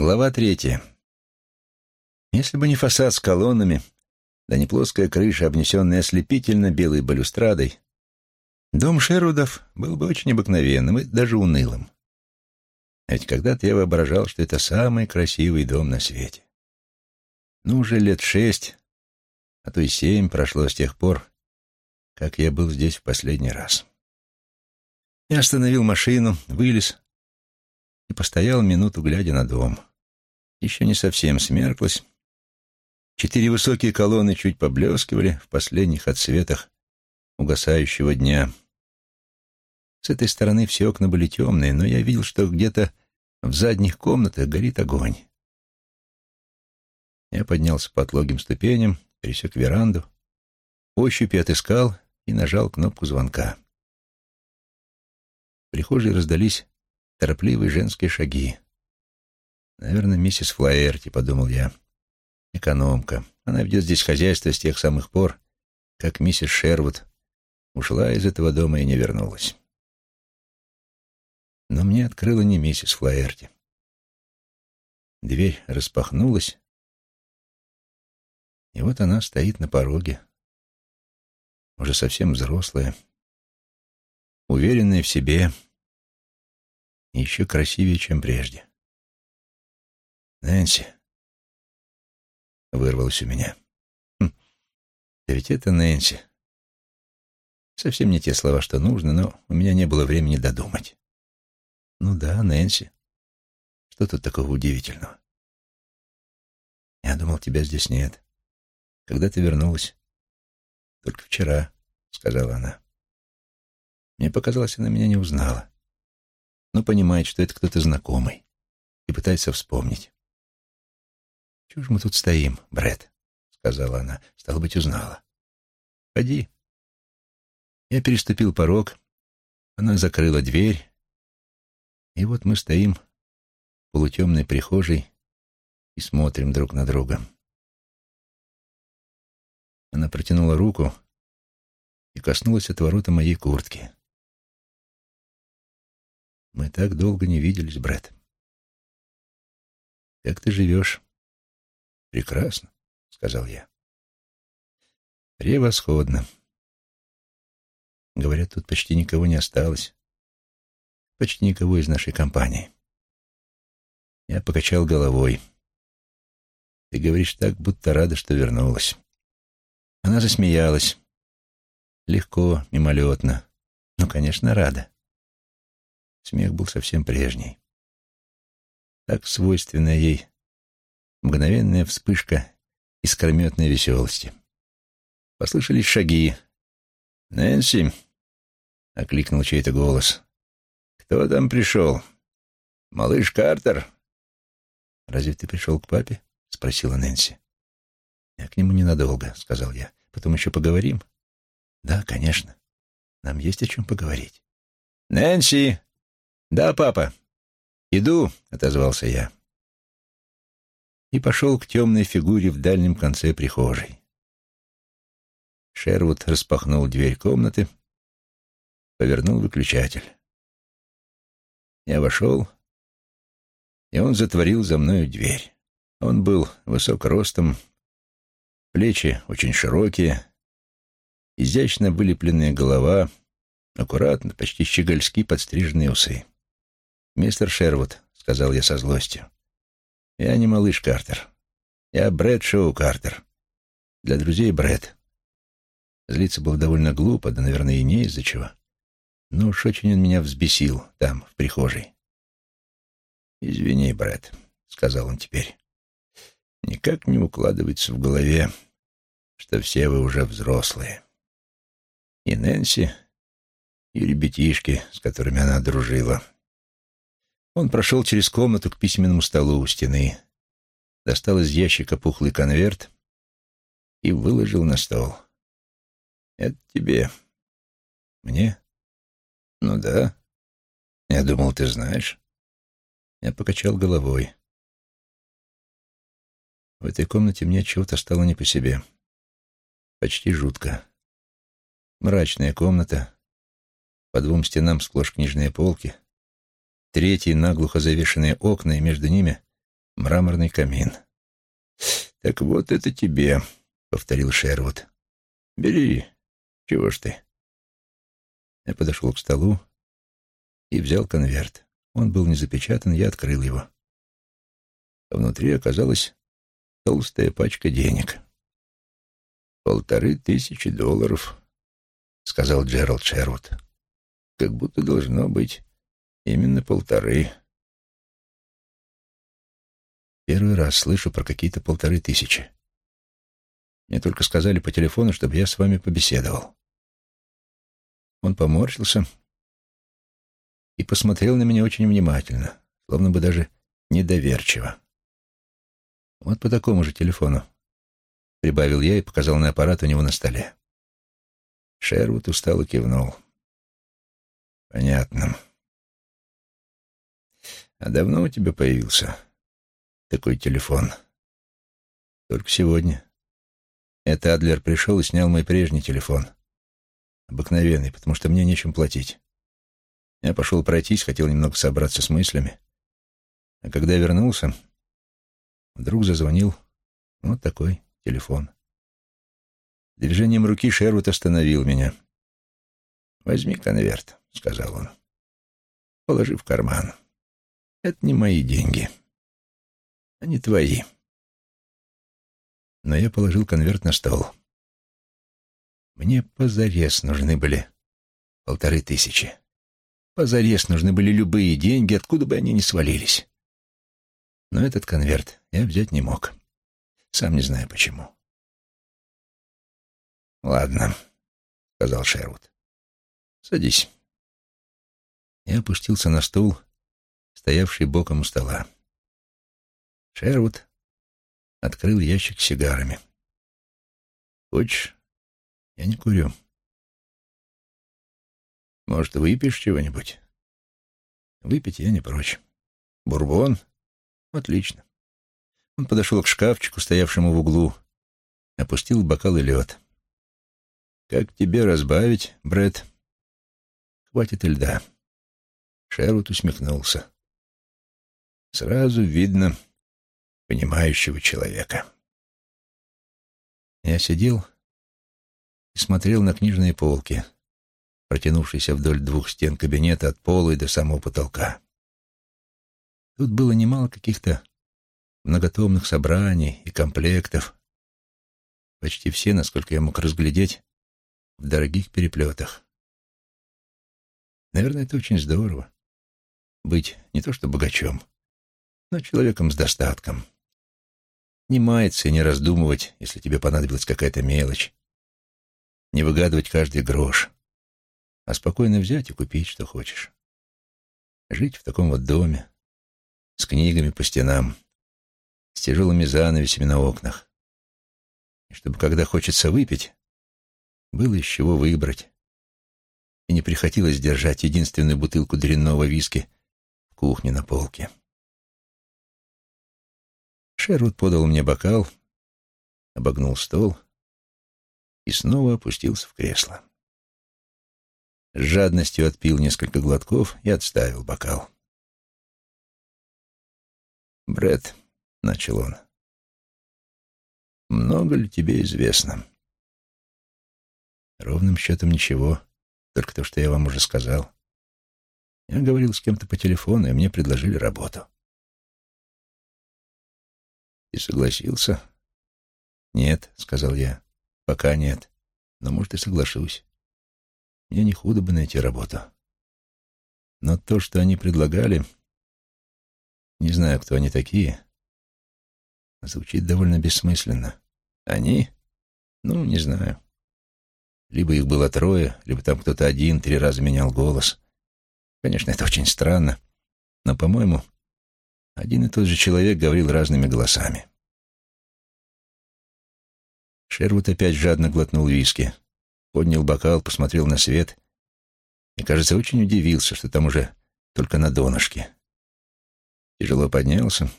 Глава третья. Если бы не фасад с колоннами, да не плоская крыша, обнесенная ослепительно белой балюстрадой, дом Шерудов был бы очень обыкновенным и даже унылым. Ведь когда-то я воображал, что это самый красивый дом на свете. Ну, уже лет шесть, а то и семь прошло с тех пор, как я был здесь в последний раз. Я остановил машину, вылез и постоял минуту, глядя на дом. Еще не совсем смерклось. Четыре высокие колонны чуть поблескивали в последних отсветах угасающего дня. С этой стороны все окна были темные, но я видел, что где-то в задних комнатах горит огонь. Я поднялся по отлогим ступеням, пересек веранду, ощупью отыскал и нажал кнопку звонка. В прихожей раздались торопливые женские шаги. «Наверное, миссис Флаерти», — подумал я. «Экономка. Она ведет здесь хозяйство с тех самых пор, как миссис Шервуд ушла из этого дома и не вернулась». Но мне открыла не миссис Флаерти. Дверь распахнулась, и вот она стоит на пороге, уже совсем взрослая, уверенная в себе и еще красивее, чем прежде. «Нэнси», — вырвалось у меня. Хм, ведь это Нэнси. Совсем не те слова, что нужно, но у меня не было времени додумать. Ну да, Нэнси. Что тут такого удивительного? Я думал, тебя здесь нет. Когда ты вернулась? Только вчера, сказала она. Мне показалось, она меня не узнала. Но понимает, что это кто-то знакомый, и пытается вспомнить. «Чего ж мы тут стоим, Брэд?» — сказала она. Стало быть, узнала. «Ходи». Я переступил порог. Она закрыла дверь. И вот мы стоим в полутемной прихожей и смотрим друг на друга. Она протянула руку и коснулась отворота моей куртки. Мы так долго не виделись, брат. Как ты живешь? Прекрасно, сказал я. Превосходно. Говорят, тут почти никого не осталось. Почти никого из нашей компании. Я покачал головой. Ты говоришь так, будто рада, что вернулась. Она засмеялась. Легко, мимолетно. Ну, конечно, рада. Смех был совсем прежний. Так свойственная ей мгновенная вспышка искрометной веселости. Послышались шаги. «Нэнси!» — окликнул чей-то голос. «Кто там пришел? Малыш Картер?» «Разве ты пришел к папе?» — спросила Нэнси. «Я к нему ненадолго», — сказал я. «Потом еще поговорим?» «Да, конечно. Нам есть о чем поговорить». «Нэнси!» «Да, папа». «Иду», — отозвался я. И пошел к темной фигуре в дальнем конце прихожей. Шервуд распахнул дверь комнаты, повернул выключатель. Я вошел, и он затворил за мною дверь. Он был высок ростом, Плечи очень широкие, изящно вылепленная голова, аккуратно, почти щегольски подстриженные усы. «Мистер Шервуд», — сказал я со злостью, — «я не малыш Картер. Я Брэд Шоу Картер. Для друзей Брэд». Злиться было довольно глупо, да, наверное, и не из-за чего. Но уж очень он меня взбесил там, в прихожей. «Извини, Брэд», — сказал он теперь никак не укладывается в голове, что все вы уже взрослые. И Нэнси, и ребятишки, с которыми она дружила. Он прошел через комнату к письменному столу у стены, достал из ящика пухлый конверт и выложил на стол. «Это тебе». «Мне?» «Ну да. Я думал, ты знаешь». Я покачал головой. В этой комнате мне чего-то стало не по себе. Почти жутко. Мрачная комната, по двум стенам сплошь книжные полки, третьи наглухо завешенные окна, и между ними мраморный камин. «Так вот это тебе», — повторил Шервуд. «Бери. Чего ж ты?» Я подошел к столу и взял конверт. Он был не запечатан, я открыл его. Внутри оказалась толстая пачка денег. «Полторы тысячи долларов», — сказал Джеральд Шервуд. «Как будто должно быть именно полторы». Первый раз слышу про какие-то полторы тысячи. Мне только сказали по телефону, чтобы я с вами побеседовал. Он поморщился и посмотрел на меня очень внимательно, словно бы даже недоверчиво. Вот по такому же телефону. Прибавил я и показал на аппарат у него на столе. Шервуд устало кивнул. Понятно. А давно у тебя появился такой телефон? Только сегодня. Это Адлер пришел и снял мой прежний телефон. Обыкновенный, потому что мне нечем платить. Я пошел пройтись, хотел немного собраться с мыслями. А когда вернулся, Вдруг зазвонил вот такой телефон. Движением руки Шервуд остановил меня. «Возьми конверт», — сказал он. «Положи в карман. Это не мои деньги. Они твои». Но я положил конверт на стол. Мне позарез нужны были полторы тысячи. Позарез нужны были любые деньги, откуда бы они ни свалились. Но этот конверт я взять не мог. Сам не знаю почему. «Ладно», — сказал Шервуд. «Садись». Я опустился на стул, стоявший боком у стола. Шервуд открыл ящик с сигарами. «Хочешь? Я не курю. Может, выпьешь чего-нибудь?» «Выпить я не прочь. Бурбон Отлично. Он подошел к шкафчику, стоявшему в углу, опустил бокал и лед. «Как тебе разбавить, Брэд?» «Хватит и льда». Шервуд усмехнулся. «Сразу видно понимающего человека». Я сидел и смотрел на книжные полки, протянувшиеся вдоль двух стен кабинета от пола и до самого потолка. Тут было немало каких-то многотомных собраний и комплектов. Почти все, насколько я мог разглядеть, в дорогих переплетах. Наверное, это очень здорово. Быть не то что богачом, но человеком с достатком. Не маяться и не раздумывать, если тебе понадобилась какая-то мелочь. Не выгадывать каждый грош, а спокойно взять и купить, что хочешь. Жить в таком вот доме, с книгами по стенам, с тяжелыми занавесями на окнах. И чтобы, когда хочется выпить, было из чего выбрать. И не приходилось держать единственную бутылку дрянного виски в кухне на полке. Шервуд подал мне бокал, обогнул стол и снова опустился в кресло. С жадностью отпил несколько глотков и отставил бокал. Бред, начал он. Много ли тебе известно? Ровным счетом ничего, только то, что я вам уже сказал. Я говорил с кем-то по телефону, и мне предложили работу. И согласился? Нет, сказал я. Пока нет. Но, может, и соглашусь. Мне не худо бы найти работу. Но то, что они предлагали, не знаю, кто они такие. Звучит довольно бессмысленно. Они? Ну, не знаю. Либо их было трое, либо там кто-то один три раза менял голос. Конечно, это очень странно, но, по-моему, один и тот же человек говорил разными голосами. Шервуд опять жадно глотнул виски, поднял бокал, посмотрел на свет и, кажется, очень удивился, что там уже только на донышке тяжело поднялся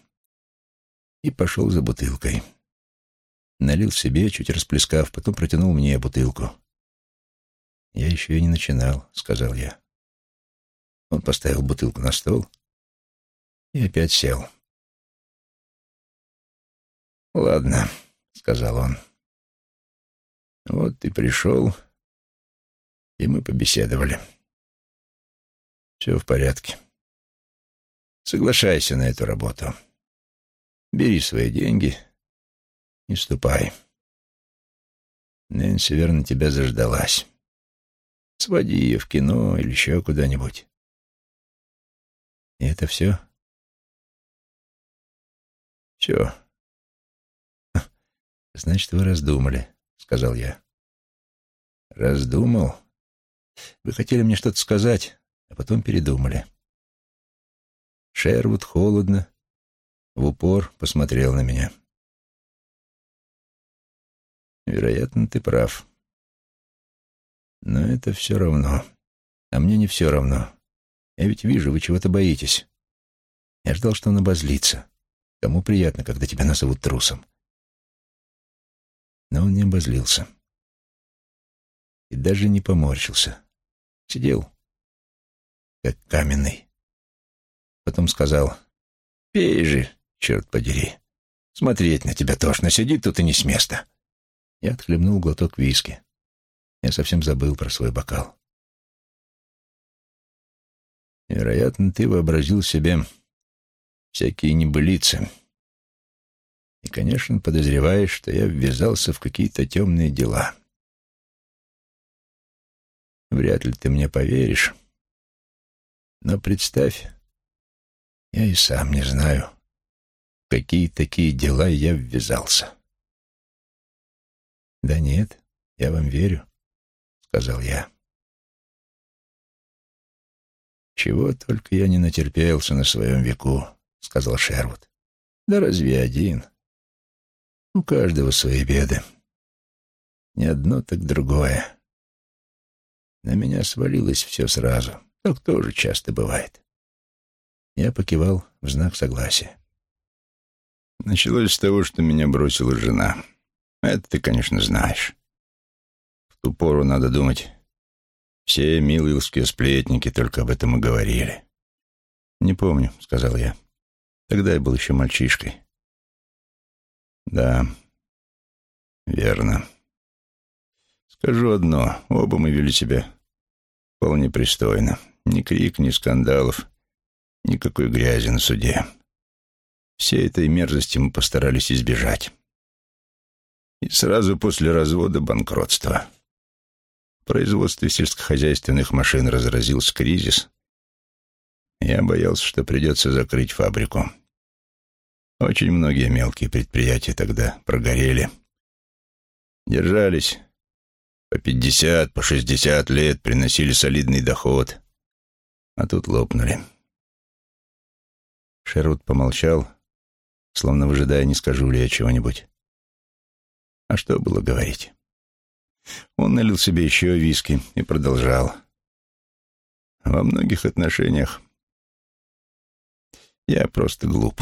и пошел за бутылкой. Налил себе, чуть расплескав, потом протянул мне бутылку. «Я еще и не начинал», — сказал я. Он поставил бутылку на стол и опять сел. «Ладно», — сказал он. «Вот ты пришел, и мы побеседовали. Все в порядке. Соглашайся на эту работу. Бери свои деньги и ступай. Нэнси, верно, тебя заждалась. Своди ее в кино или еще куда-нибудь. И это все?» «Все», «Значит, вы раздумали», — сказал я. «Раздумал? Вы хотели мне что-то сказать, а потом передумали». Шервуд холодно, в упор посмотрел на меня. «Вероятно, ты прав. Но это все равно. А мне не все равно. Я ведь вижу, вы чего-то боитесь. Я ждал, что он обозлится. Кому приятно, когда тебя назовут трусом?» но он не обозлился. И даже не поморщился. Сидел, как каменный. Потом сказал, «Пей же, черт подери. Смотреть на тебя тошно, сиди тут и не с места». Я отхлебнул глоток виски. Я совсем забыл про свой бокал. Вероятно, ты вообразил себе всякие небылицы, и, конечно, подозреваешь, что я ввязался в какие-то темные дела. Вряд ли ты мне поверишь. Но представь, я и сам не знаю, в какие такие дела я ввязался. «Да нет, я вам верю», — сказал я. «Чего только я не натерпелся на своем веку», — сказал Шервуд. «Да разве один? У каждого свои беды. Не одно, так другое. На меня свалилось все сразу. Так тоже часто бывает. Я покивал в знак согласия. Началось с того, что меня бросила жена. Это ты, конечно, знаешь. В ту пору, надо думать, все милылские сплетники только об этом и говорили. «Не помню», — сказал я. «Тогда я был еще мальчишкой. Да, верно. Скажу одно, оба мы вели себя вполне пристойно. Ни крик, ни скандалов, никакой грязи на суде. Всей этой мерзости мы постарались избежать. И сразу после развода банкротства. В производстве сельскохозяйственных машин разразился кризис. Я боялся, что придется закрыть фабрику. Очень многие мелкие предприятия тогда прогорели. Держались по пятьдесят, по шестьдесят лет, приносили солидный доход. А тут лопнули. Шервуд помолчал, словно выжидая, не скажу ли я чего-нибудь. А что было говорить? Он налил себе еще виски и продолжал. Во многих отношениях я просто глуп.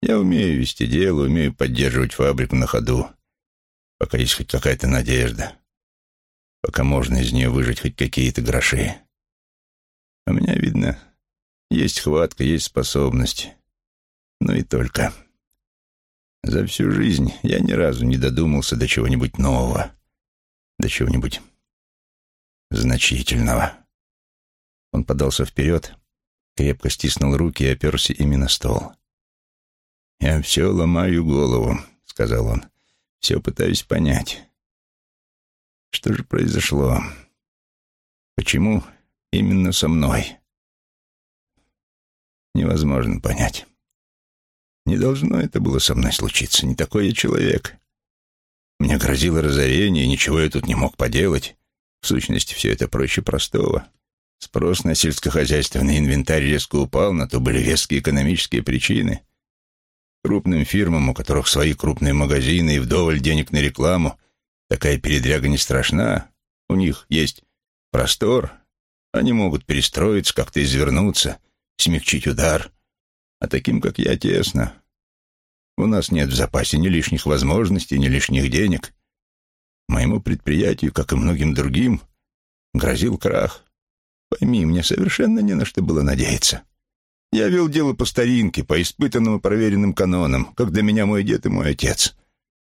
Я умею вести дело, умею поддерживать фабрику на ходу, пока есть хоть какая-то надежда, пока можно из нее выжать хоть какие-то гроши. У меня, видно, есть хватка, есть способность. Ну и только. За всю жизнь я ни разу не додумался до чего-нибудь нового, до чего-нибудь значительного. Он подался вперед, крепко стиснул руки и оперся ими на стол. «Я все ломаю голову», — сказал он. «Все пытаюсь понять. Что же произошло? Почему именно со мной?» Невозможно понять. Не должно это было со мной случиться. Не такой я человек. Мне грозило разорение, ничего я тут не мог поделать. В сущности, все это проще простого. Спрос на сельскохозяйственный инвентарь резко упал, на то были веские экономические причины. Крупным фирмам, у которых свои крупные магазины и вдоволь денег на рекламу, такая передряга не страшна. У них есть простор, они могут перестроиться, как-то извернуться, смягчить удар. А таким, как я, тесно. У нас нет в запасе ни лишних возможностей, ни лишних денег. Моему предприятию, как и многим другим, грозил крах. Пойми, мне совершенно не на что было надеяться. Я вел дело по старинке, по испытанным и проверенным канонам, как для меня мой дед и мой отец.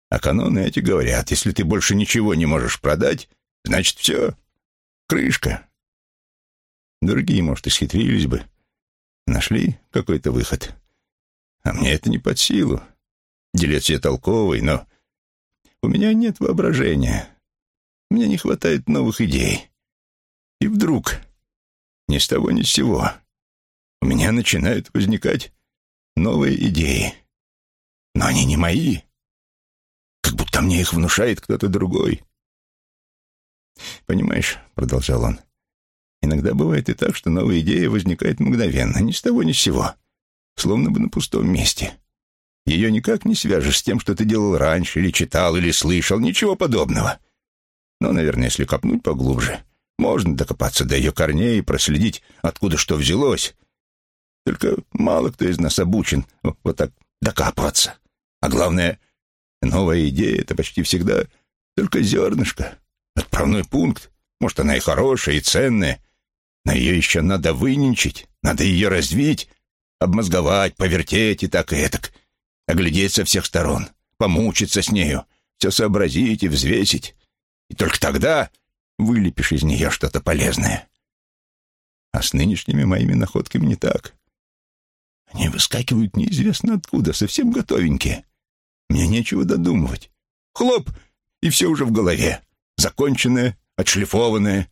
А каноны эти говорят, если ты больше ничего не можешь продать, значит, все, крышка. Другие, может, исхитрились бы, нашли какой-то выход. А мне это не под силу. Делец я толковый, но у меня нет воображения. Мне не хватает новых идей. И вдруг, ни с того ни с сего, у меня начинают возникать новые идеи. Но они не мои. Как будто мне их внушает кто-то другой. «Понимаешь», — продолжал он, — «иногда бывает и так, что новая идея возникает мгновенно, ни с того ни с сего, словно бы на пустом месте. Ее никак не свяжешь с тем, что ты делал раньше, или читал, или слышал, ничего подобного. Но, наверное, если копнуть поглубже, можно докопаться до ее корней и проследить, откуда что взялось. Только мало кто из нас обучен вот так докапываться. А главное, новая идея — это почти всегда только зернышко, отправной пункт. Может, она и хорошая, и ценная, но ее еще надо выненчить, надо ее развить, обмозговать, повертеть и так и этак, оглядеть со всех сторон, помучиться с нею, все сообразить и взвесить. И только тогда вылепишь из нее что-то полезное. А с нынешними моими находками не так. Они выскакивают неизвестно откуда, совсем готовенькие. Мне нечего додумывать. Хлоп, и все уже в голове. Законченное, отшлифованное.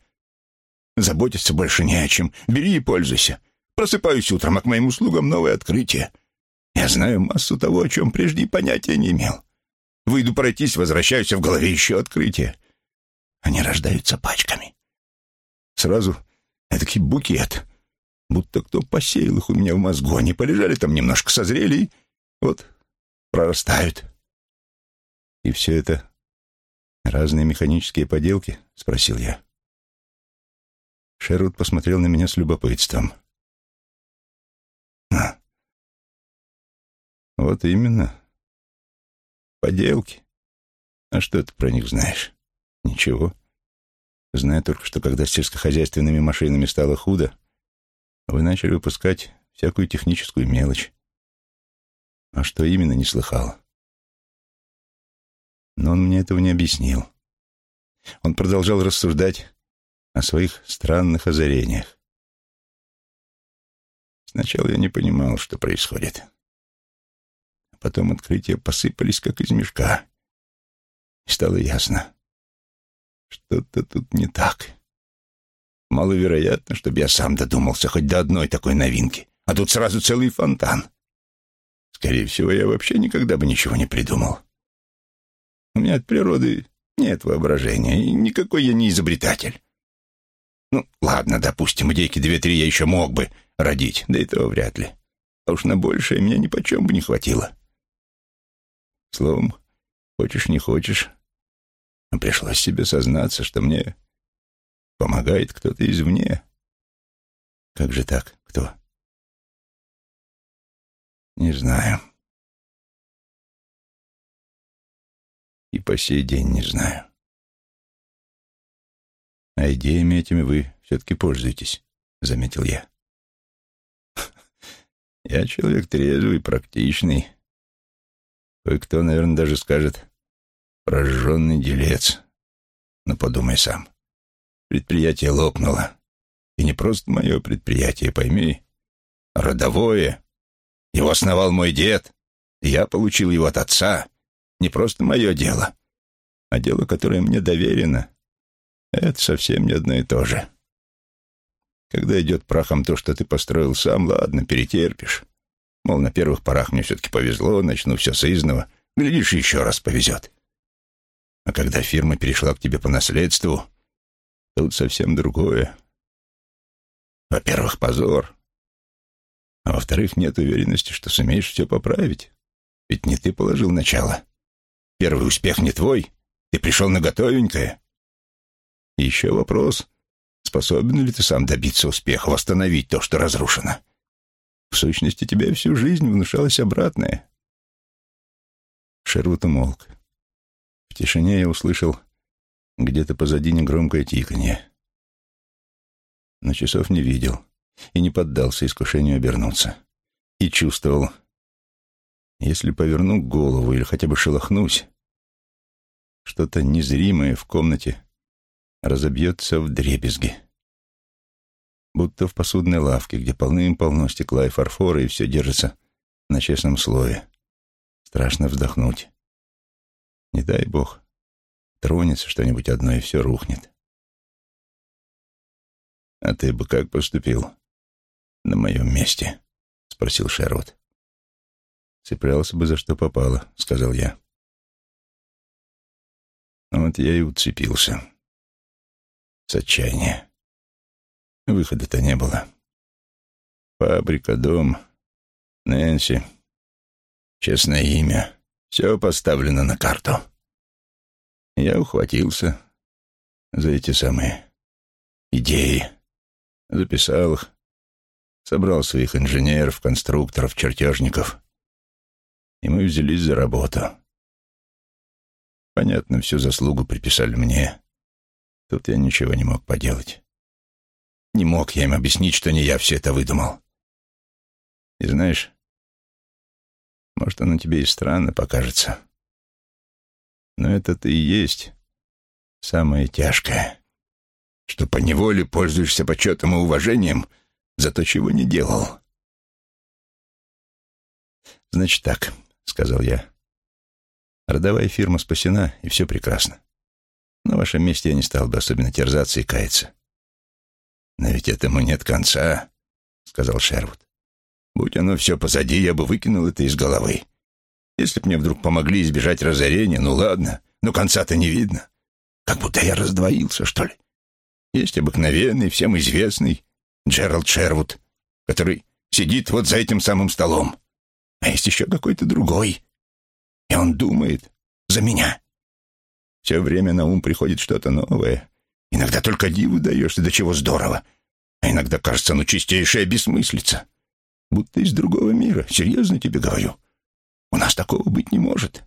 Заботиться больше не о чем. Бери и пользуйся. Просыпаюсь утром, а к моим услугам новое открытие. Я знаю массу того, о чем прежде понятия не имел. Выйду пройтись, возвращаюсь, а в голове еще открытие. Они рождаются пачками. Сразу эдакий букет, будто кто посеял их у меня в мозгу. Они полежали там немножко, созрели и вот прорастают. И все это разные механические поделки? Спросил я. Шервуд посмотрел на меня с любопытством. А. Вот именно. Поделки. А что ты про них знаешь? Ничего. Знаю только, что когда с сельскохозяйственными машинами стало худо, вы начали выпускать всякую техническую мелочь. А что именно, не слыхал. Но он мне этого не объяснил. Он продолжал рассуждать о своих странных озарениях. Сначала я не понимал, что происходит. А потом открытия посыпались, как из мешка. И стало ясно. Что-то тут не так. Маловероятно, чтобы я сам додумался хоть до одной такой новинки. А тут сразу целый фонтан. Скорее всего, я вообще никогда бы ничего не придумал. У меня от природы нет воображения, и никакой я не изобретатель. Ну, ладно, допустим, идейки две-три я еще мог бы родить, да и того вряд ли. А уж на большее меня ни почем бы не хватило. Словом, хочешь не хочешь, пришлось себе сознаться, что мне помогает кто-то извне. Как же так? Кто? Не знаю. И по сей день не знаю. А идеями этими вы все-таки пользуетесь, заметил я. Я человек трезвый, практичный. Кое-кто, наверное, даже скажет Прожженный делец. Но подумай сам. Предприятие лопнуло. И не просто мое предприятие, пойми. Родовое. Его основал мой дед. И я получил его от отца. Не просто мое дело, а дело, которое мне доверено. Это совсем не одно и то же. Когда идет прахом то, что ты построил сам, ладно, перетерпишь. Мол, на первых порах мне все-таки повезло, начну все с изного. Глядишь, еще раз повезет. А когда фирма перешла к тебе по наследству, тут совсем другое. Во-первых, позор. А во-вторых, нет уверенности, что сумеешь все поправить. Ведь не ты положил начало. Первый успех не твой. Ты пришел на готовенькое. И еще вопрос. Способен ли ты сам добиться успеха, восстановить то, что разрушено? В сущности, тебе всю жизнь внушалось обратное. Шервуд умолк. В тишине я услышал где-то позади негромкое тиканье. Но часов не видел. и не поддался искушению обернуться. И чувствовал, если поверну голову или хотя бы шелохнусь, что-то незримое в комнате разобьется в дребезги. Будто в посудной лавке, где полным-полно стекла и фарфора, и все держится на честном слое. Страшно вздохнуть. Не дай бог, тронется что-нибудь одно, и все рухнет. «А ты бы как поступил на моем месте?» — спросил Шервуд. «Цеплялся бы за что попало», — сказал я. Вот я и уцепился. С отчаяния. Выхода-то не было. Фабрика, дом, Нэнси, честное имя. Все поставлено на карту. Я ухватился за эти самые идеи, записал их, собрал своих инженеров, конструкторов, чертежников, и мы взялись за работу. Понятно, всю заслугу приписали мне. Тут я ничего не мог поделать. Не мог я им объяснить, что не я все это выдумал. И знаешь, может, оно тебе и странно покажется. Но это-то и есть самое тяжкое, что поневоле пользуешься почетом и уважением за то, чего не делал. «Значит так», — сказал я. «Родовая фирма спасена, и все прекрасно. На вашем месте я не стал бы особенно терзаться и каяться». «Но ведь этому нет конца», — сказал Шервуд. «Будь оно все позади, я бы выкинул это из головы. Если б мне вдруг помогли избежать разорения, ну ладно, но конца-то не видно. Как будто я раздвоился, что ли. Есть обыкновенный, всем известный Джеральд Шервуд, который сидит вот за этим самым столом. А есть еще какой-то другой. И он думает за меня. Все время на ум приходит что-то новое. Иногда только диву даешься, до чего здорово. А иногда кажется, ну, чистейшая бессмыслица. Будто из другого мира. Серьезно тебе говорю. У нас такого быть не может.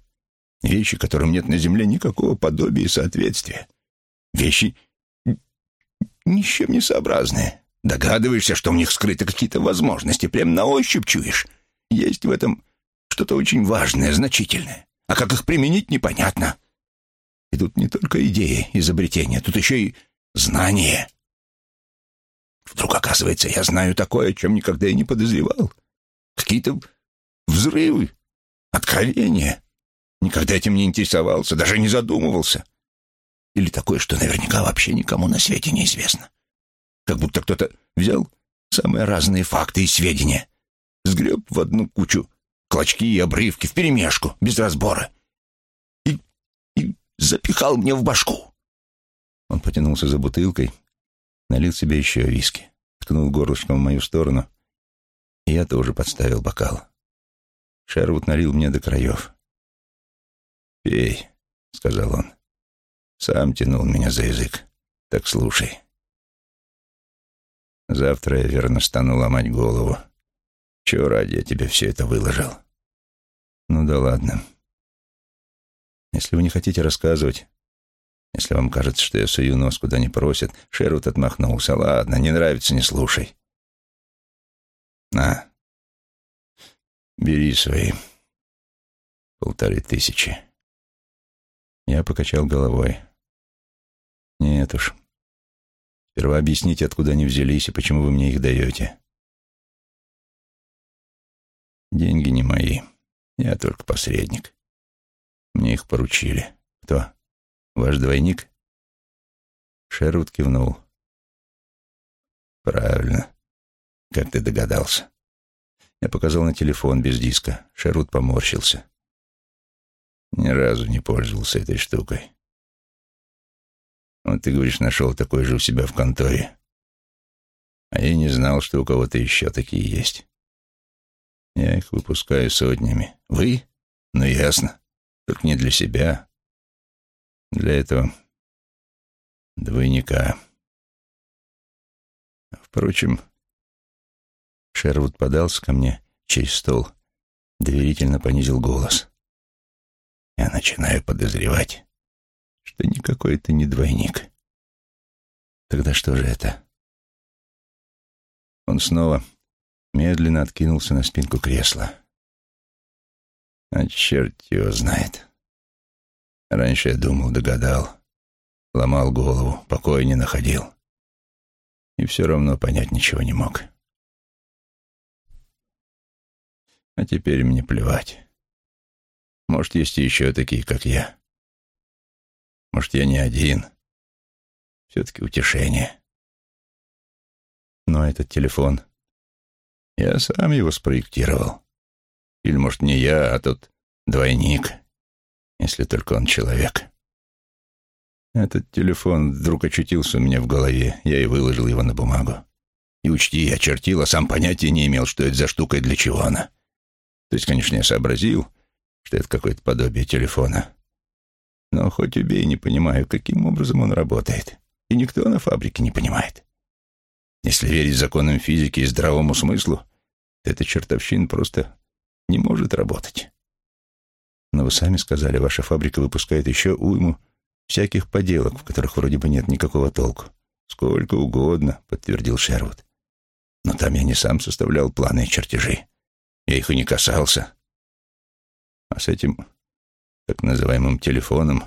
Вещи, которым нет на земле никакого подобия и соответствия. Вещи ни с чем не сообразные. Догадываешься, что в них скрыты какие-то возможности, прям на ощупь чуешь. Есть в этом что-то очень важное, значительное. А как их применить, непонятно. И тут не только идеи, изобретения, тут еще и знание. Вдруг, оказывается, я знаю такое, о чем никогда и не подозревал. Какие-то взрывы, откровения. Никогда этим не интересовался, даже не задумывался. Или такое, что наверняка вообще никому на свете неизвестно. Как будто кто-то взял самые разные факты и сведения, сгреб в одну кучу клочки и обрывки вперемешку, без разбора, и, и запихал мне в башку. Он потянулся за бутылкой, налил себе еще виски, ткнул горлышком в мою сторону, и я тоже подставил бокал. Шервуд налил мне до краев. «Пей», — сказал он. Сам тянул меня за язык. Так слушай. Завтра я верно стану ломать голову. Чего ради я тебе все это выложил? Ну да ладно. Если вы не хотите рассказывать, если вам кажется, что я сую нос куда не просят, Шерут отмахнулся. Ладно, не нравится, не слушай. На, бери свои полторы тысячи. Я покачал головой. Нет уж. Сперва объясните, откуда они взялись и почему вы мне их даете. Деньги не мои. Я только посредник. Мне их поручили. Кто? Ваш двойник? Шервуд кивнул. Правильно. Как ты догадался? Я показал на телефон без диска. Шервуд поморщился. Ни разу не пользовался этой штукой. Вот ты говоришь, нашел такой же у себя в конторе. А я не знал, что у кого-то еще такие есть. Я их выпускаю сотнями. Вы? Ну, ясно. Только не для себя. Для этого двойника. Впрочем, Шервуд подался ко мне через стол, доверительно понизил голос. Я начинаю подозревать, что никакой это не двойник. Тогда что же это? Он снова медленно откинулся на спинку кресла. А черт его знает. Раньше я думал, догадал, ломал голову, покоя не находил. И все равно понять ничего не мог. А теперь мне плевать. Может, есть еще такие, как я. Может, я не один. Все-таки утешение. Но этот телефон... Я сам его спроектировал. Или, может, не я, а тот двойник, если только он человек. Этот телефон вдруг очутился у меня в голове. Я и выложил его на бумагу. И учти, я чертил, а сам понятия не имел, что это за штука и для чего она. То есть, конечно, я сообразил, что это какое-то подобие телефона. Но хоть убей, не понимаю, каким образом он работает. И никто на фабрике не понимает. Если верить законам физики и здравому смыслу, эта чертовщина просто не может работать. Но вы сами сказали, ваша фабрика выпускает еще уйму всяких поделок, в которых вроде бы нет никакого толку. Сколько угодно, подтвердил Шервуд. Но там я не сам составлял планы и чертежи. Я их и не касался. А с этим так называемым телефоном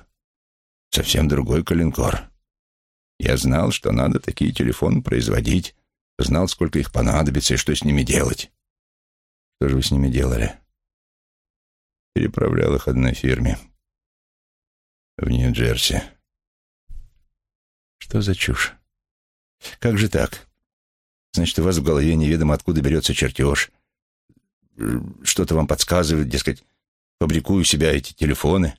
совсем другой калинкор. Я знал, что надо такие телефоны производить, знал, сколько их понадобится и что с ними делать. Что же вы с ними делали? Переправлял их одной фирме в Нью-Джерси. Что за чушь? Как же так? Значит, у вас в голове неведомо откуда берется чертеж. Что-то вам подсказывает, дескать, фабрикую себя эти телефоны,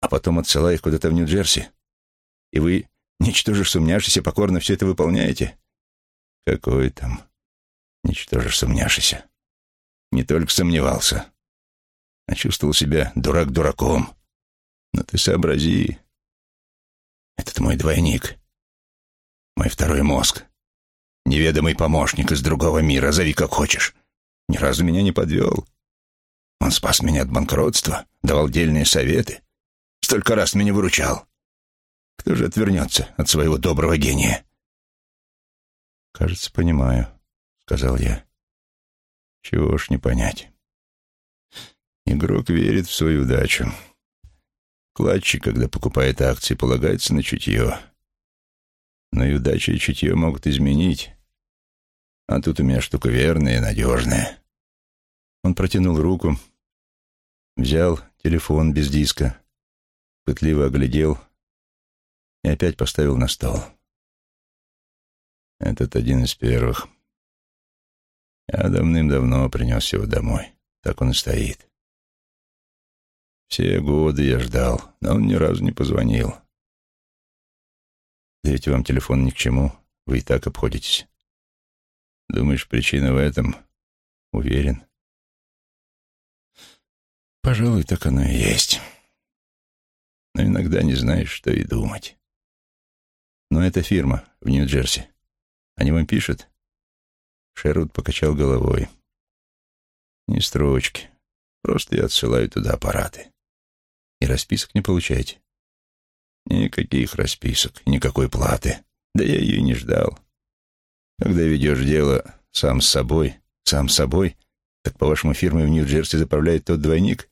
а потом отсылаю их куда-то в Нью-Джерси. И вы, ничтоже сумняшися, покорно все это выполняете? Какой там ничтоже сумняшися? Не только сомневался, а чувствовал себя дурак дураком. Но ты сообрази. Этот мой двойник, мой второй мозг, неведомый помощник из другого мира, зови как хочешь, ни разу меня не подвел. Он спас меня от банкротства, давал дельные советы, столько раз меня выручал. Кто же отвернется от своего доброго гения? «Кажется, понимаю», — сказал я. «Чего ж не понять. Игрок верит в свою удачу. Кладчик, когда покупает акции, полагается на чутье. Но и удача, и чутье могут изменить. А тут у меня штука верная и надежная». Он протянул руку, Взял телефон без диска, пытливо оглядел и опять поставил на стол. Этот один из первых. Я давным-давно принес его домой. Так он и стоит. Все годы я ждал, но он ни разу не позвонил. Да ведь вам телефон ни к чему, вы и так обходитесь. Думаешь, причина в этом? Уверен. Пожалуй, так оно и есть. Но иногда не знаешь, что и думать. Но это фирма в Нью-Джерси. Они вам пишут? Шервуд покачал головой. Ни строчки. Просто я отсылаю туда аппараты. И расписок не получаете? Никаких расписок, никакой платы. Да я ее и не ждал. Когда ведешь дело сам с собой, сам с собой, так, по-вашему, фирмой в Нью-Джерси заправляет тот двойник?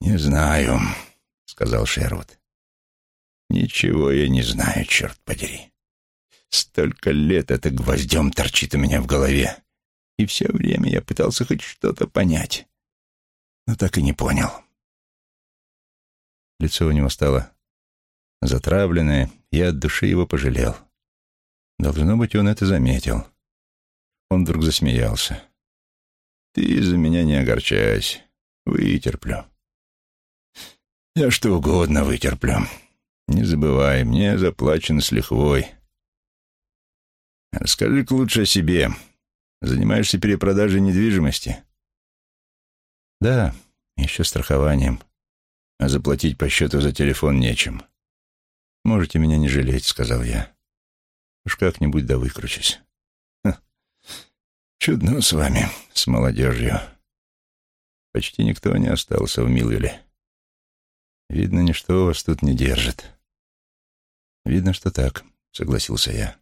«Не знаю», — сказал Шервуд. «Ничего я не знаю, черт подери. Столько лет это гвоздем торчит у меня в голове, и все время я пытался хоть что-то понять, но так и не понял». Лицо у него стало затравленное, я от души его пожалел. Должно быть, он это заметил. Он вдруг засмеялся. «Ты за меня не огорчайся, вытерплю». Я что угодно вытерплю. Не забывай, мне заплачено с лихвой. Расскажи-ка лучше о себе. Занимаешься перепродажей недвижимости? Да, еще страхованием. А заплатить по счету за телефон нечем. Можете меня не жалеть, сказал я. Уж как-нибудь да выкручусь. Ха. Чудно с вами, с молодежью. Почти никто не остался в Милвилле. Видно, ничто вас тут не держит. Видно, что так, согласился я.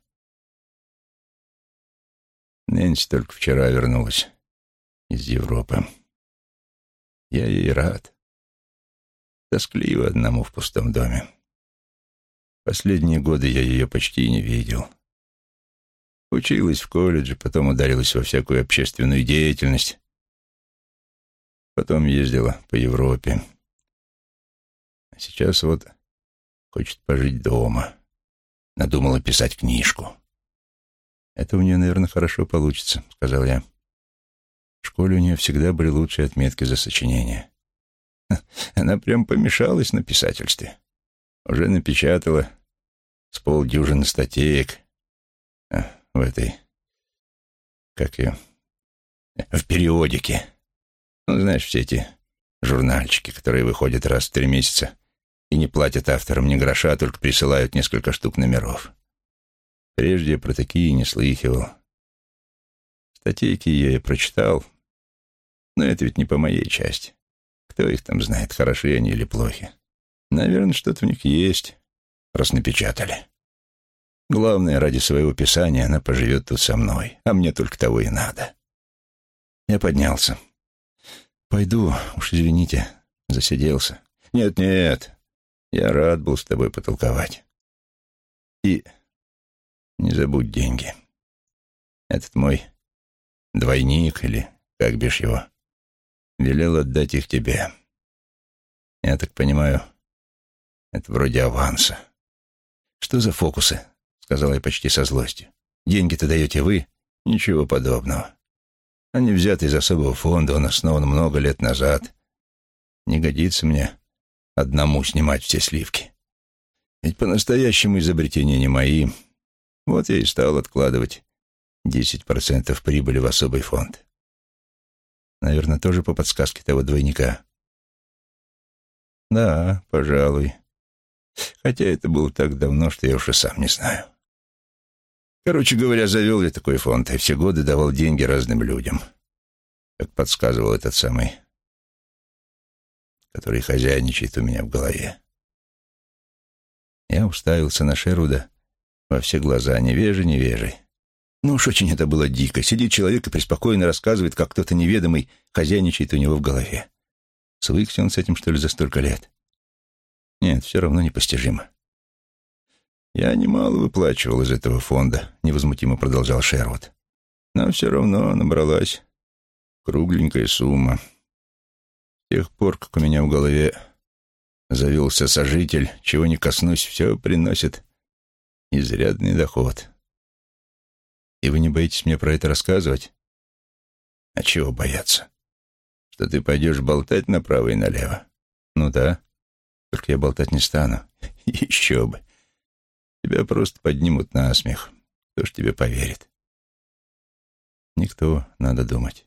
Нэнси только вчера вернулась из Европы. Я ей рад. Тоскливо одному в пустом доме. Последние годы я ее почти не видел. Училась в колледже, потом ударилась во всякую общественную деятельность. Потом ездила по Европе. А сейчас вот хочет пожить дома. Надумала писать книжку. «Это у нее, наверное, хорошо получится», — сказал я. В школе у нее всегда были лучшие отметки за сочинение. Она прям помешалась на писательстве. Уже напечатала с полдюжины статеек а, в этой, как ее, в периодике. Ну, знаешь, все эти журнальчики, которые выходят раз в три месяца и не платят авторам ни гроша, а только присылают несколько штук номеров. Прежде я про такие не слыхивал. Статейки я и прочитал, но это ведь не по моей части. Кто их там знает, хороши они или плохи. Наверное, что-то в них есть, раз напечатали. Главное, ради своего писания она поживет тут со мной, а мне только того и надо. Я поднялся. «Пойду, уж извините, засиделся». «Нет-нет, я рад был с тобой потолковать. И не забудь деньги. Этот мой двойник, или как бишь его, велел отдать их тебе. Я так понимаю, это вроде аванса. Что за фокусы? Сказала я почти со злостью. Деньги-то даете вы? Ничего подобного. Они взяты из особого фонда, он основан много лет назад. Не годится мне одному снимать все сливки. Ведь по-настоящему изобретения не мои. Вот я и стал откладывать десять процентов прибыли в особый фонд. Наверное, тоже по подсказке того двойника. Да, пожалуй. Хотя это было так давно, что я уж и сам не знаю. Короче говоря, завел я такой фонд и все годы давал деньги разным людям, как подсказывал этот самый, который хозяйничает у меня в голове. Я уставился на Шеруда во все глаза, невежи, невежий. Ну уж очень это было дико. Сидит человек и преспокойно рассказывает, как кто-то неведомый хозяйничает у него в голове. Свыкся он с этим, что ли, за столько лет? Нет, все равно непостижимо. «Я немало выплачивал из этого фонда», — невозмутимо продолжал Шервуд. «Но все равно набралась кругленькая сумма. С тех пор, как у меня в голове завелся сожитель, чего не коснусь, все приносит изрядный доход». «И вы не боитесь мне про это рассказывать?» «А чего бояться? Что ты пойдешь болтать направо и налево?» «Ну да, только я болтать не стану. Еще бы. Тебя просто поднимут на смех. Кто ж тебе поверит? Никто, надо думать.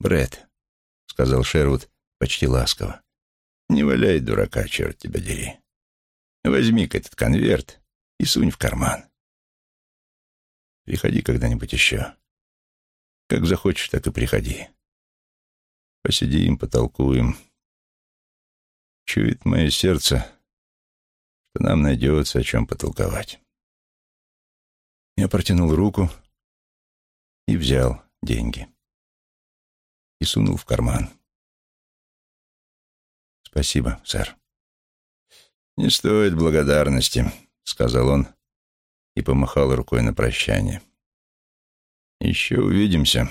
Бред, сказал Шервуд почти ласково. Не валяй дурака, черт тебя дери. Возьми-ка этот конверт и сунь в карман. Приходи когда-нибудь еще. Как захочешь, так и приходи. Посидим, потолкуем. Чует мое сердце, что нам найдется о чем потолковать. Я протянул руку и взял деньги. И сунул в карман. «Спасибо, сэр». «Не стоит благодарности», — сказал он и помахал рукой на прощание. «Еще увидимся».